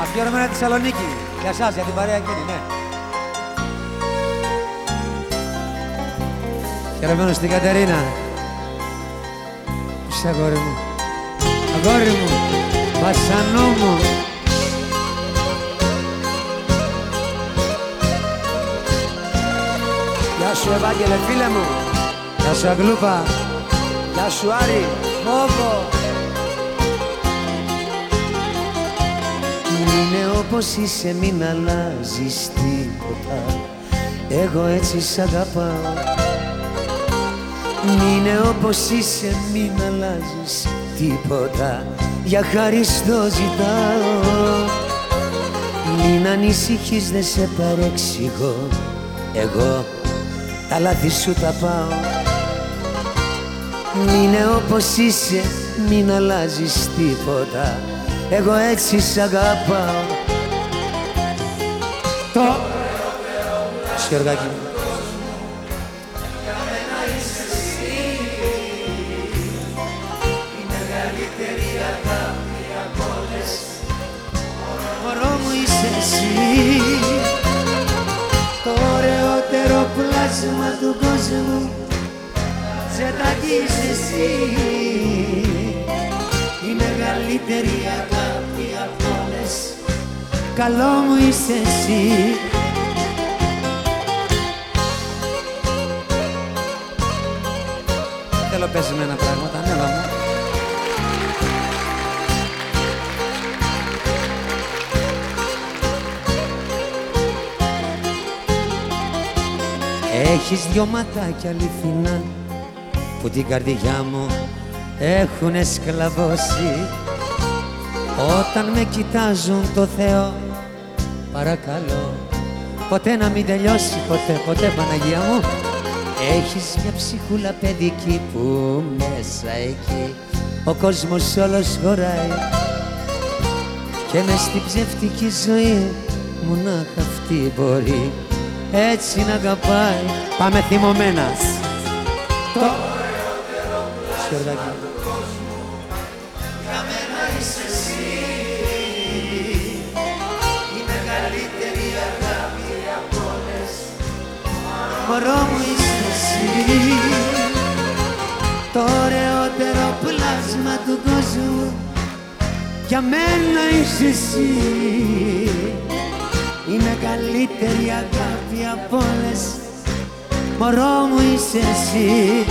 Αφιερωμένα τη Θεσσαλονίκη. Για σας, για την παρέα εκείνη, ναι. Χαιρεμένο στην Κατερίνα. Είσαι αγόρι μου. Αγόρι μου. Βασανό μου. Γεια σου Ευάγγελε φίλε μου. Γεια σου Αγγλούπα. Γεια σου Άρη. Μπόμπο. Είναι όπως είσαι μην αλλάζεις τίποτα. Εγώ έτσι σ' αγαπάω. Είναι όπως είσαι μην αλλάζεις τίποτα. Για χαριστό ζητάω. Μην ανησυχείς δεν σε παρεξηγώ. Εγώ τα λάθη σου τα πάω. Είναι όπως είσαι, μην αλλάζεις τίποτα Εγώ έτσι σ' αγαπάω Το. Σιωργάκι μου. Μωρό μου είσαι εσύ Το ωραιότερο πλάσμα του κόσμου Ζετάκι είσαι εσύ Η μεγαλύτερη αγάπη απ' όλες. Καλό μου είσαι εσύ. Θέλω πεσμένα πράγματα, ναι, μου. Έχεις δυο ματάκια αληθινά που την καρδιά μου έχουνε σκλαβώσει Όταν με κοιτάζουν το Θεό παρακαλώ ποτέ να μην τελειώσει ποτέ, ποτέ Παναγία μου. Έχεις μια ψυχούλα παιδική που μέσα εκεί ο κόσμος όλος χωράει. Και μες στην ψευτική ζωή μονάχα αυτή μπορεί. Έτσι να αγαπάει. Πάμε θυμωμένας. το Σιωργάκι. Μωρό μου είσαι εσύ. Το ωραιότερο πλάσμα του κόσμου. Για μένα είσαι εσύ. Η μεγαλύτερη αγάπη από όλες. Μωρό μου είσαι εσύ